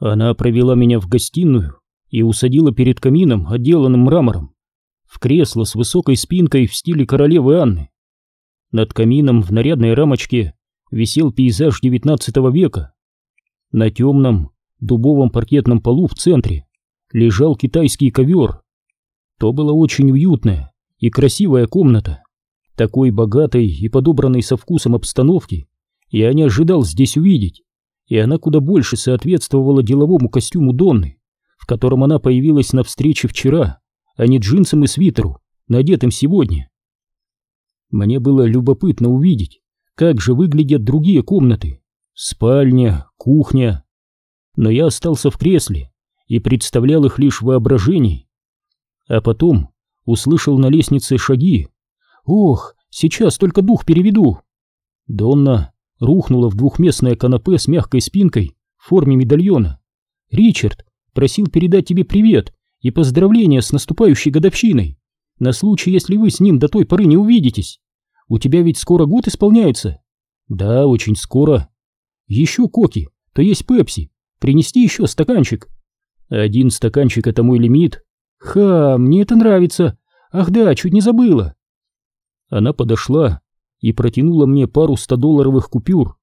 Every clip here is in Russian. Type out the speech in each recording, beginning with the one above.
Она провела меня в гостиную и усадила перед камином, отделанным мрамором, в кресло с высокой спинкой в стиле королевы Анны. Над камином в нарядной рамочке висел пейзаж XIX века. На темном дубовом паркетном полу в центре лежал китайский ковер. То была очень уютная и красивая комната. Такой богатой и подобранной со вкусом обстановки я не ожидал здесь увидеть, и она куда больше соответствовала деловому костюму Донны, в котором она появилась на встрече вчера, а не джинсам и свитеру, надетым сегодня. Мне было любопытно увидеть, как же выглядят другие комнаты, спальня, кухня. Но я остался в кресле и представлял их лишь в воображении. А потом услышал на лестнице шаги. Ох, сейчас только дух переведу. Донна рухнула в двухместное канапе с мягкой спинкой в форме медальона. Ричард просил передать тебе привет и поздравления с наступающей годовщиной, на случай, если вы с ним до той поры не увидитесь. У тебя ведь скоро год исполняется. Да, очень скоро. Еще коки, то есть пепси. Принести еще стаканчик. Один стаканчик — это мой лимит. Ха, мне это нравится. Ах да, чуть не забыла. Она подошла и протянула мне пару стодолларовых купюр.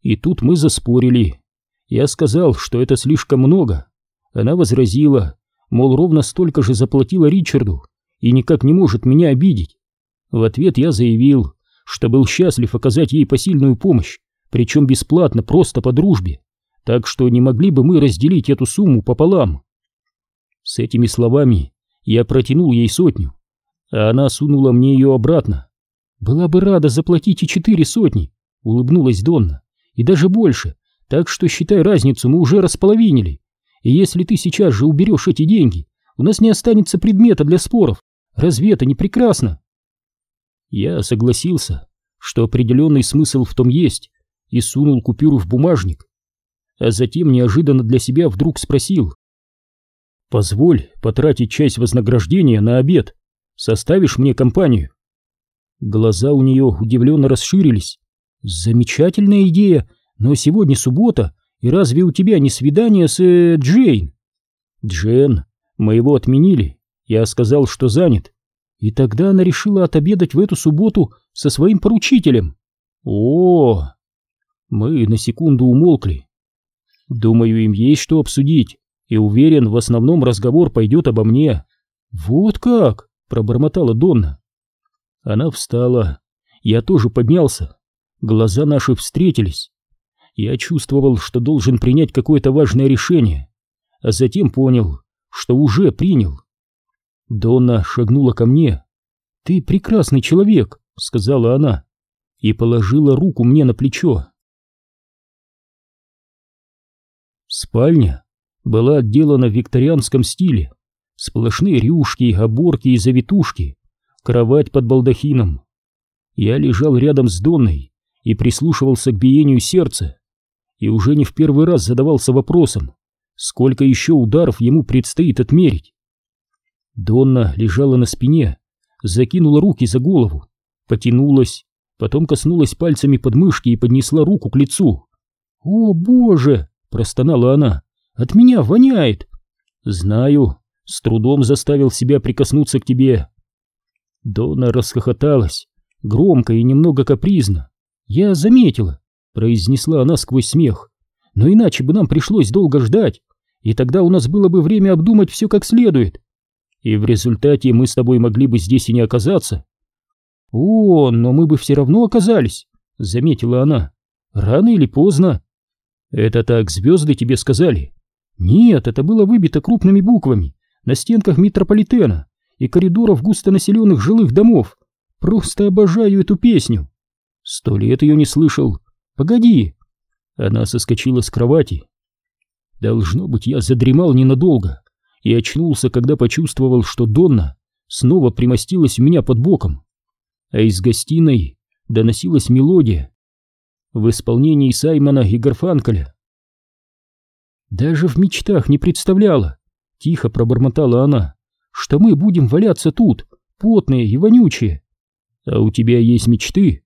И тут мы заспорили. Я сказал, что это слишком много. Она возразила, мол, ровно столько же заплатила Ричарду и никак не может меня обидеть. В ответ я заявил, что был счастлив оказать ей посильную помощь, причем бесплатно, просто по дружбе, так что не могли бы мы разделить эту сумму пополам. С этими словами я протянул ей сотню, а она сунула мне ее обратно. Была бы рада заплатить и четыре сотни, улыбнулась Донна, и даже больше, так что считай разницу мы уже располовинили. И если ты сейчас же уберешь эти деньги, у нас не останется предмета для споров. Разве это не прекрасно? Я согласился, что определенный смысл в том есть, и сунул купюру в бумажник. А затем неожиданно для себя вдруг спросил. «Позволь потратить часть вознаграждения на обед. Составишь мне компанию?» Глаза у нее удивленно расширились. «Замечательная идея, но сегодня суббота, и разве у тебя не свидание с э, Джейн?» «Джен, мы его отменили. Я сказал, что занят. И тогда она решила отобедать в эту субботу со своим поручителем. О, -о. Мы на секунду умолкли. Думаю, им есть что обсудить, и уверен, в основном разговор пойдет обо мне. Вот как, пробормотала Донна. Она встала. Я тоже поднялся. Глаза наши встретились. Я чувствовал, что должен принять какое-то важное решение, а затем понял, что уже принял. Донна шагнула ко мне. «Ты прекрасный человек», — сказала она, и положила руку мне на плечо. Спальня была отделана в викторианском стиле. Сплошные рюшки, оборки и завитушки, кровать под балдахином. Я лежал рядом с Донной и прислушивался к биению сердца, и уже не в первый раз задавался вопросом, сколько еще ударов ему предстоит отмерить. Донна лежала на спине, закинула руки за голову, потянулась, потом коснулась пальцами подмышки и поднесла руку к лицу. «О, боже!» — простонала она. «От меня воняет!» «Знаю, с трудом заставил себя прикоснуться к тебе». Дона расхохоталась, громко и немного капризно. «Я заметила», — произнесла она сквозь смех. «Но иначе бы нам пришлось долго ждать, и тогда у нас было бы время обдумать все как следует. И в результате мы с тобой могли бы здесь и не оказаться». «О, но мы бы все равно оказались», — заметила она. «Рано или поздно». «Это так звезды тебе сказали?» «Нет, это было выбито крупными буквами на стенках метрополитена и коридоров густонаселенных жилых домов. Просто обожаю эту песню. Сто лет ее не слышал. Погоди. Она соскочила с кровати. Должно быть, я задремал ненадолго и очнулся, когда почувствовал, что Донна снова примостилась у меня под боком. А из гостиной доносилась мелодия в исполнении Саймона и Гарфанкеля. Даже в мечтах не представляла, тихо пробормотала она, что мы будем валяться тут, потные и вонючие. А у тебя есть мечты?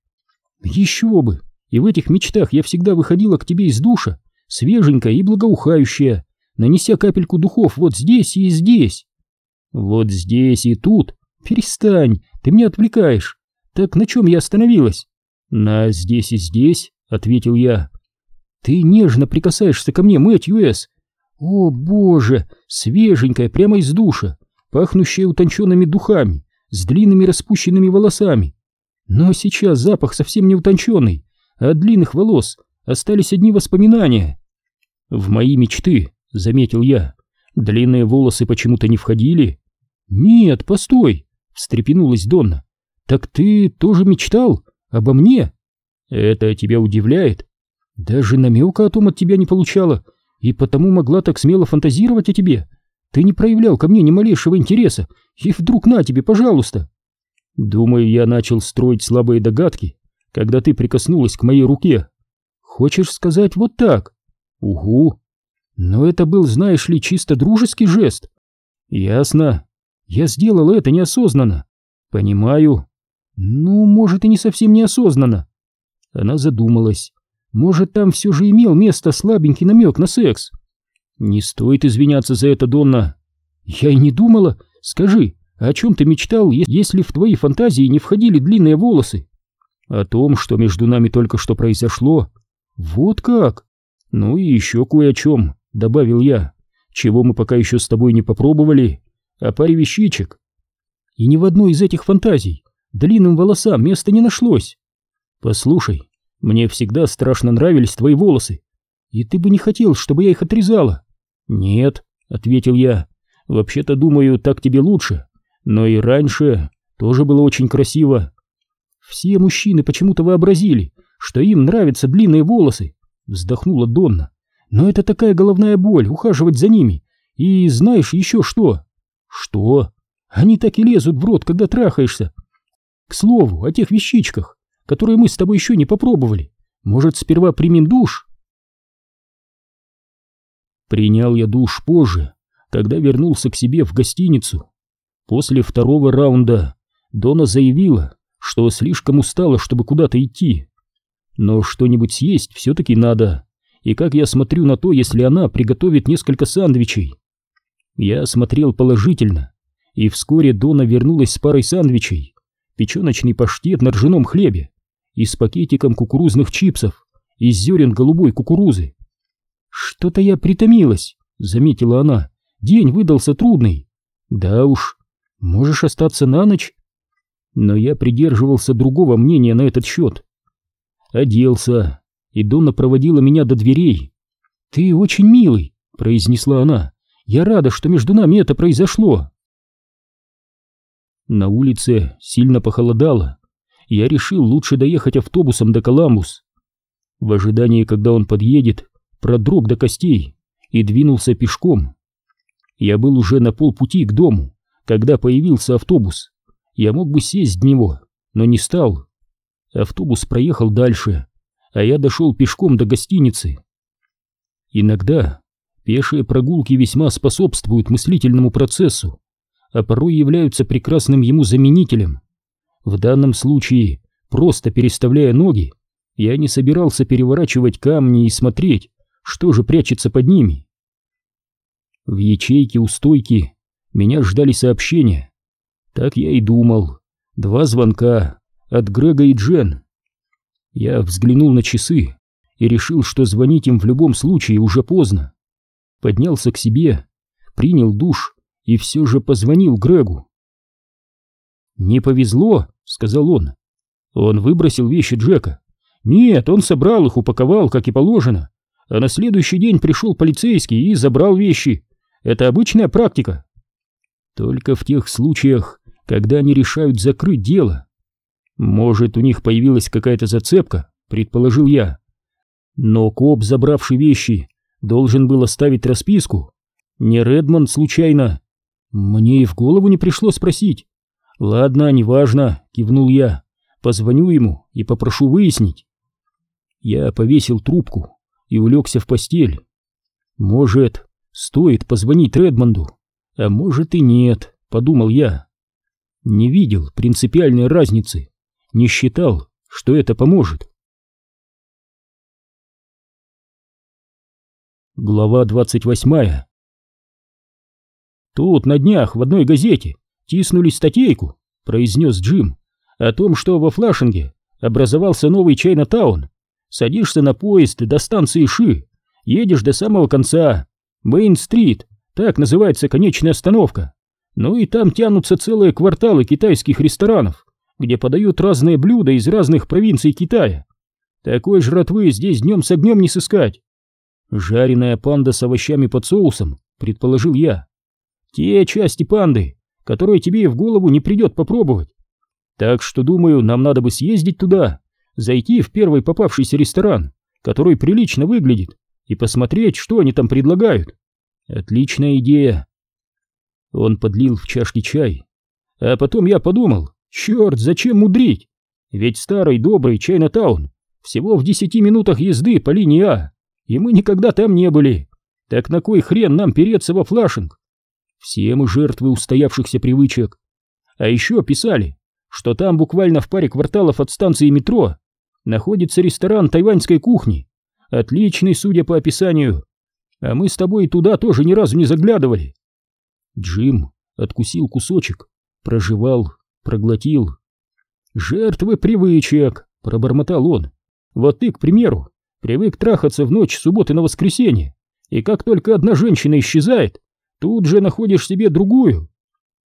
Еще бы! И в этих мечтах я всегда выходила к тебе из душа свеженькая и благоухающая, нанеся капельку духов вот здесь и здесь. Вот здесь и тут. Перестань, ты меня отвлекаешь. Так на чем я остановилась? На здесь и здесь, ответил я. Ты нежно прикасаешься ко мне, Мэтью С. О, боже, свеженькая, прямо из душа, пахнущая утонченными духами, с длинными распущенными волосами. Но сейчас запах совсем не утонченный, а от длинных волос остались одни воспоминания. В мои мечты, заметил я, длинные волосы почему-то не входили. Нет, постой, встрепенулась Донна. Так ты тоже мечтал обо мне? Это тебя удивляет? Даже намека о том от тебя не получала, и потому могла так смело фантазировать о тебе. Ты не проявлял ко мне ни малейшего интереса, и вдруг на тебе, пожалуйста. Думаю, я начал строить слабые догадки, когда ты прикоснулась к моей руке. Хочешь сказать вот так? Угу. Но это был, знаешь ли, чисто дружеский жест. Ясно. Я сделал это неосознанно. Понимаю. Ну, может, и не совсем неосознанно. Она задумалась. Может, там все же имел место слабенький намек на секс? Не стоит извиняться за это, Донна. Я и не думала. Скажи, о чем ты мечтал, если в твои фантазии не входили длинные волосы? О том, что между нами только что произошло. Вот как? Ну и еще кое о чем, добавил я, чего мы пока еще с тобой не попробовали, о паре вещичек. И ни в одной из этих фантазий длинным волосам места не нашлось. Послушай, мне всегда страшно нравились твои волосы. И ты бы не хотел, чтобы я их отрезала? Нет, ответил я. Вообще-то думаю, так тебе лучше. Но и раньше тоже было очень красиво. Все мужчины почему-то вообразили, что им нравятся длинные волосы, вздохнула Донна. Но это такая головная боль, ухаживать за ними. И знаешь еще что? Что? Они так и лезут в рот, когда трахаешься. К слову, о тех вещичках которые мы с тобой еще не попробовали. Может, сперва примем душ?» Принял я душ позже, когда вернулся к себе в гостиницу. После второго раунда Дона заявила, что слишком устала, чтобы куда-то идти. Но что-нибудь съесть все-таки надо. И как я смотрю на то, если она приготовит несколько сандвичей? Я смотрел положительно, и вскоре Дона вернулась с парой сандвичей, печеночный паштет на ржаном хлебе и с пакетиком кукурузных чипсов из зерен голубой кукурузы. «Что-то я притомилась», — заметила она. «День выдался трудный». «Да уж, можешь остаться на ночь?» Но я придерживался другого мнения на этот счет. Оделся, и Донна проводила меня до дверей. «Ты очень милый», — произнесла она. «Я рада, что между нами это произошло». На улице сильно похолодало я решил лучше доехать автобусом до Коламбус. В ожидании, когда он подъедет, продрог до костей и двинулся пешком. Я был уже на полпути к дому, когда появился автобус. Я мог бы сесть в него, но не стал. Автобус проехал дальше, а я дошел пешком до гостиницы. Иногда пешие прогулки весьма способствуют мыслительному процессу, а порой являются прекрасным ему заменителем. В данном случае, просто переставляя ноги, я не собирался переворачивать камни и смотреть, что же прячется под ними. В ячейке у стойки меня ждали сообщения. Так я и думал. Два звонка от Грега и Джен. Я взглянул на часы и решил, что звонить им в любом случае уже поздно. Поднялся к себе, принял душ и все же позвонил Грегу. «Не повезло», — сказал он. Он выбросил вещи Джека. «Нет, он собрал их, упаковал, как и положено. А на следующий день пришел полицейский и забрал вещи. Это обычная практика». Только в тех случаях, когда они решают закрыть дело. Может, у них появилась какая-то зацепка, предположил я. Но коп, забравший вещи, должен был оставить расписку. Не Редмонд случайно. Мне и в голову не пришло спросить. «Ладно, неважно», — кивнул я. «Позвоню ему и попрошу выяснить». Я повесил трубку и улегся в постель. «Может, стоит позвонить Редмонду, а может и нет», — подумал я. Не видел принципиальной разницы, не считал, что это поможет. Глава 28 «Тут на днях в одной газете тиснули статейку», — произнес Джим, «о том, что во Флашинге образовался новый Чайна-таун. Садишься на поезд до станции Ши, едешь до самого конца. Мейн-стрит, так называется конечная остановка. Ну и там тянутся целые кварталы китайских ресторанов, где подают разные блюда из разных провинций Китая. Такой жратвы здесь днем с огнем не сыскать. Жареная панда с овощами под соусом, предположил я. Те части панды, которые тебе и в голову не придет попробовать. Так что, думаю, нам надо бы съездить туда, зайти в первый попавшийся ресторан, который прилично выглядит, и посмотреть, что они там предлагают. Отличная идея. Он подлил в чашки чай. А потом я подумал, черт, зачем мудрить? Ведь старый добрый Чайна-таун всего в десяти минутах езды по линии А и мы никогда там не были. Так на кой хрен нам переться во флашинг? Все мы жертвы устоявшихся привычек. А еще писали, что там буквально в паре кварталов от станции метро находится ресторан тайваньской кухни, отличный, судя по описанию. А мы с тобой туда тоже ни разу не заглядывали. Джим откусил кусочек, прожевал, проглотил. «Жертвы привычек», — пробормотал он. «Вот ты, к примеру, привык трахаться в ночь субботы на воскресенье, и как только одна женщина исчезает, тут же находишь себе другую.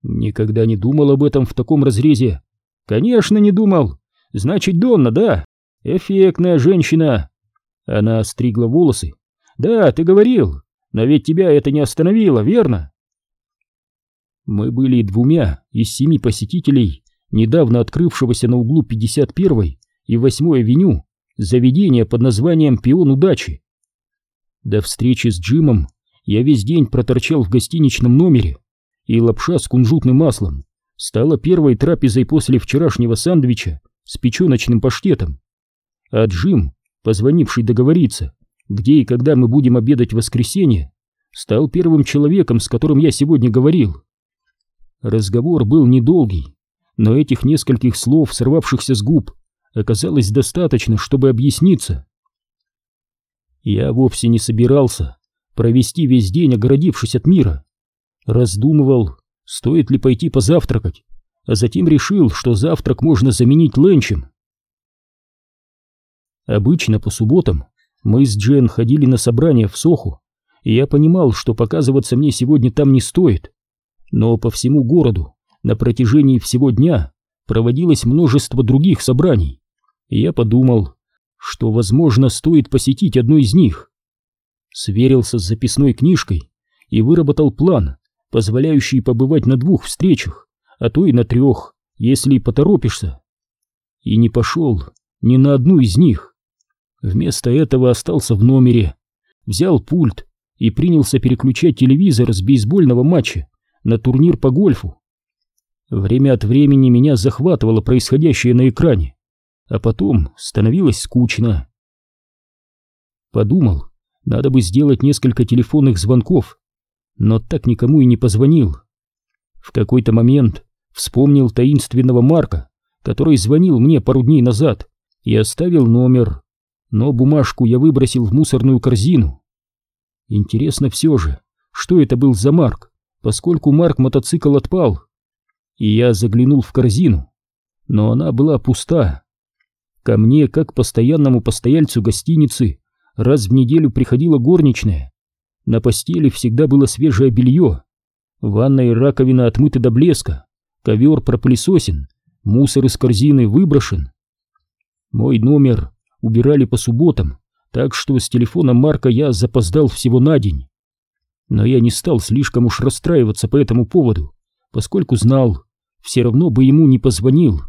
Никогда не думал об этом в таком разрезе. Конечно, не думал. Значит, Донна, да? Эффектная женщина. Она стригла волосы. Да, ты говорил, но ведь тебя это не остановило, верно? Мы были двумя из семи посетителей недавно открывшегося на углу 51 и 8 авеню заведение под названием «Пион удачи». До встречи с Джимом я весь день проторчал в гостиничном номере, и лапша с кунжутным маслом стала первой трапезой после вчерашнего сандвича с печеночным паштетом. А Джим, позвонивший договориться, где и когда мы будем обедать в воскресенье, стал первым человеком, с которым я сегодня говорил. Разговор был недолгий, но этих нескольких слов, сорвавшихся с губ, оказалось достаточно, чтобы объясниться. Я вовсе не собирался провести весь день, огородившись от мира. Раздумывал, стоит ли пойти позавтракать, а затем решил, что завтрак можно заменить ленчем. Обычно по субботам мы с Джен ходили на собрания в Соху, и я понимал, что показываться мне сегодня там не стоит. Но по всему городу на протяжении всего дня проводилось множество других собраний и я подумал, что, возможно, стоит посетить одну из них. Сверился с записной книжкой и выработал план, позволяющий побывать на двух встречах, а то и на трех, если поторопишься. И не пошел ни на одну из них. Вместо этого остался в номере, взял пульт и принялся переключать телевизор с бейсбольного матча на турнир по гольфу. Время от времени меня захватывало происходящее на экране а потом становилось скучно. Подумал, надо бы сделать несколько телефонных звонков, но так никому и не позвонил. В какой-то момент вспомнил таинственного Марка, который звонил мне пару дней назад и оставил номер, но бумажку я выбросил в мусорную корзину. Интересно все же, что это был за Марк, поскольку Марк мотоцикл отпал. И я заглянул в корзину, но она была пуста. Ко мне, как постоянному постояльцу гостиницы, раз в неделю приходила горничная. На постели всегда было свежее белье. Ванна и раковина отмыты до блеска, ковер пропылесосен, мусор из корзины выброшен. Мой номер убирали по субботам, так что с телефона Марка я запоздал всего на день. Но я не стал слишком уж расстраиваться по этому поводу, поскольку знал, все равно бы ему не позвонил.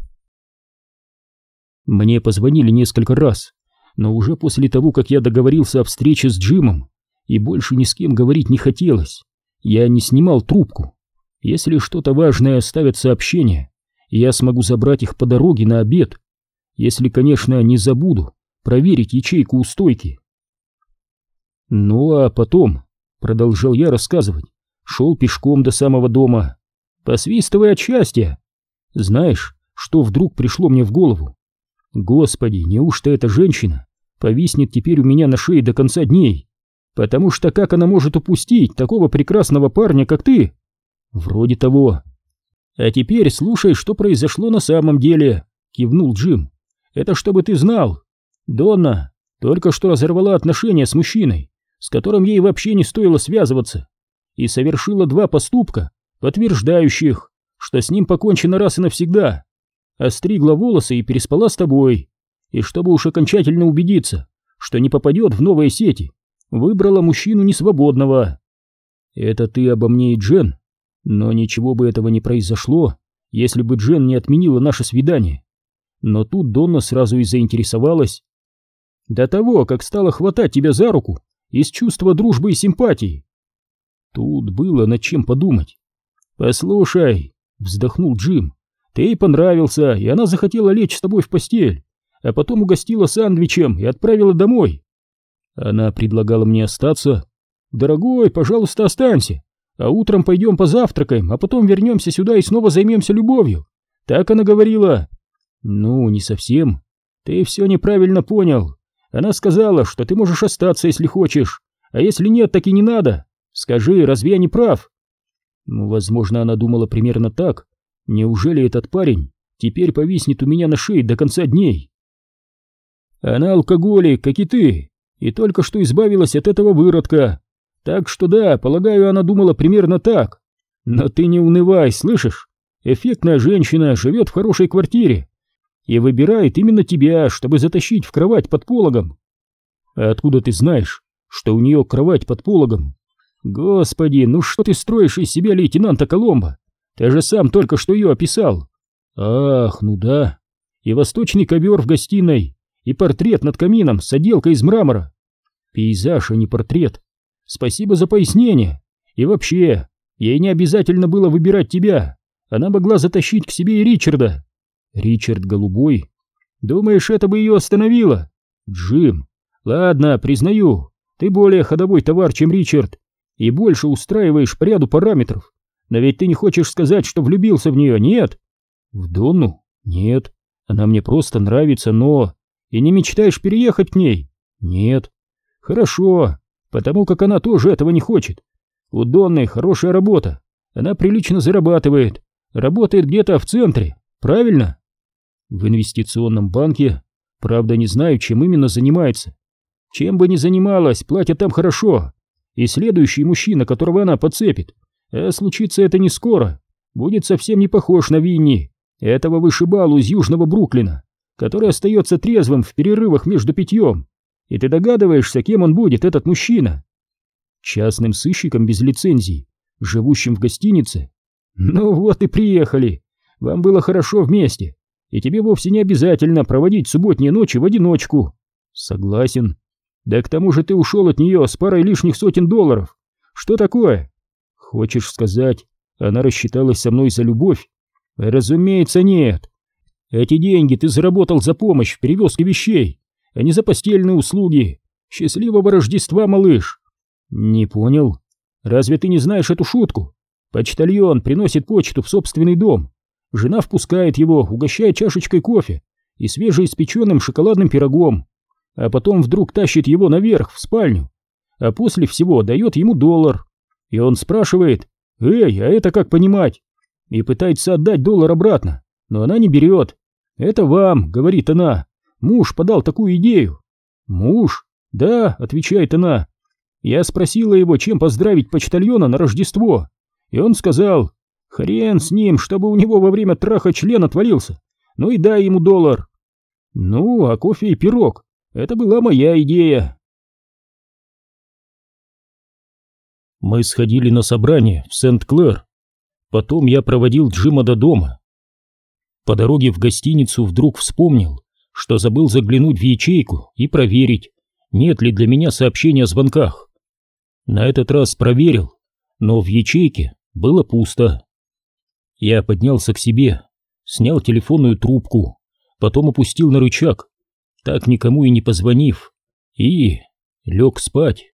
Мне позвонили несколько раз, но уже после того, как я договорился о встрече с Джимом, и больше ни с кем говорить не хотелось, я не снимал трубку. Если что-то важное оставят сообщение, я смогу забрать их по дороге на обед, если, конечно, не забуду проверить ячейку у стойки. Ну а потом, продолжал я рассказывать, шел пешком до самого дома, посвистывая от счастья. Знаешь, что вдруг пришло мне в голову? Господи, неужто эта женщина повиснет теперь у меня на шее до конца дней? Потому что как она может упустить такого прекрасного парня, как ты? Вроде того. А теперь слушай, что произошло на самом деле, кивнул Джим. Это чтобы ты знал. Донна только что разорвала отношения с мужчиной, с которым ей вообще не стоило связываться, и совершила два поступка, подтверждающих, что с ним покончено раз и навсегда. Остригла волосы и переспала с тобой. И чтобы уж окончательно убедиться, что не попадет в новые сети, выбрала мужчину несвободного. Это ты обо мне и Джен, но ничего бы этого не произошло, если бы Джен не отменила наше свидание. Но тут Донна сразу и заинтересовалась. До того, как стала хватать тебя за руку из чувства дружбы и симпатии. Тут было над чем подумать. «Послушай», — вздохнул Джим, — «ты ей понравился, и она захотела лечь с тобой в постель, а потом угостила сандвичем и отправила домой. Она предлагала мне остаться. «Дорогой, пожалуйста, останься, а утром пойдем позавтракаем, а потом вернемся сюда и снова займемся любовью». Так она говорила. «Ну, не совсем. Ты все неправильно понял. Она сказала, что ты можешь остаться, если хочешь, а если нет, так и не надо. Скажи, разве я не прав?» Ну, возможно, она думала примерно так. Неужели этот парень теперь повиснет у меня на шее до конца дней? Она алкоголик, как и ты, и только что избавилась от этого выродка. Так что да, полагаю, она думала примерно так. Но ты не унывай, слышишь? Эффектная женщина живет в хорошей квартире и выбирает именно тебя, чтобы затащить в кровать под пологом. А откуда ты знаешь, что у нее кровать под пологом? Господи, ну что ты строишь из себя лейтенанта Коломбо? Ты же сам только что ее описал. Ах, ну да. И восточный ковер в гостиной, и портрет над камином с отделкой из мрамора. Пейзаж, а не портрет. Спасибо за пояснение. И вообще, ей не обязательно было выбирать тебя. Она могла затащить к себе и Ричарда. Ричард голубой. Думаешь, это бы ее остановило? Джим. Ладно, признаю, ты более ходовой товар, чем Ричард, и больше устраиваешь по ряду параметров. Но ведь ты не хочешь сказать, что влюбился в нее, нет? В Донну? Нет. Она мне просто нравится, но... И не мечтаешь переехать к ней? Нет. Хорошо, потому как она тоже этого не хочет. У Донны хорошая работа. Она прилично зарабатывает. Работает где-то в центре, правильно? В инвестиционном банке. Правда, не знаю, чем именно занимается. Чем бы ни занималась, платят там хорошо. И следующий мужчина, которого она подцепит, а случится это не скоро, будет совсем не похож на Винни, этого вышибалу из Южного Бруклина который остается трезвым в перерывах между питьем. И ты догадываешься, кем он будет, этот мужчина? Частным сыщиком без лицензии, живущим в гостинице? Ну вот и приехали. Вам было хорошо вместе, и тебе вовсе не обязательно проводить субботние ночи в одиночку. Согласен. Да к тому же ты ушел от нее с парой лишних сотен долларов. Что такое? Хочешь сказать, она рассчиталась со мной за любовь? Разумеется, нет. Эти деньги ты заработал за помощь в перевозке вещей, а не за постельные услуги. Счастливого Рождества, малыш!» «Не понял. Разве ты не знаешь эту шутку? Почтальон приносит почту в собственный дом. Жена впускает его, угощая чашечкой кофе и свежеиспеченным шоколадным пирогом, а потом вдруг тащит его наверх, в спальню, а после всего дает ему доллар. И он спрашивает, «Эй, а это как понимать?» И пытается отдать доллар обратно но она не берет. «Это вам», — говорит она, — «муж подал такую идею». «Муж?» «Да», — отвечает она. Я спросила его, чем поздравить почтальона на Рождество, и он сказал, «Хрен с ним, чтобы у него во время траха член отвалился, ну и дай ему доллар». Ну, а кофе и пирог — это была моя идея. Мы сходили на собрание в Сент-Клэр. Потом я проводил Джима до дома. По дороге в гостиницу вдруг вспомнил, что забыл заглянуть в ячейку и проверить, нет ли для меня сообщения о звонках. На этот раз проверил, но в ячейке было пусто. Я поднялся к себе, снял телефонную трубку, потом опустил на рычаг, так никому и не позвонив, и лег спать.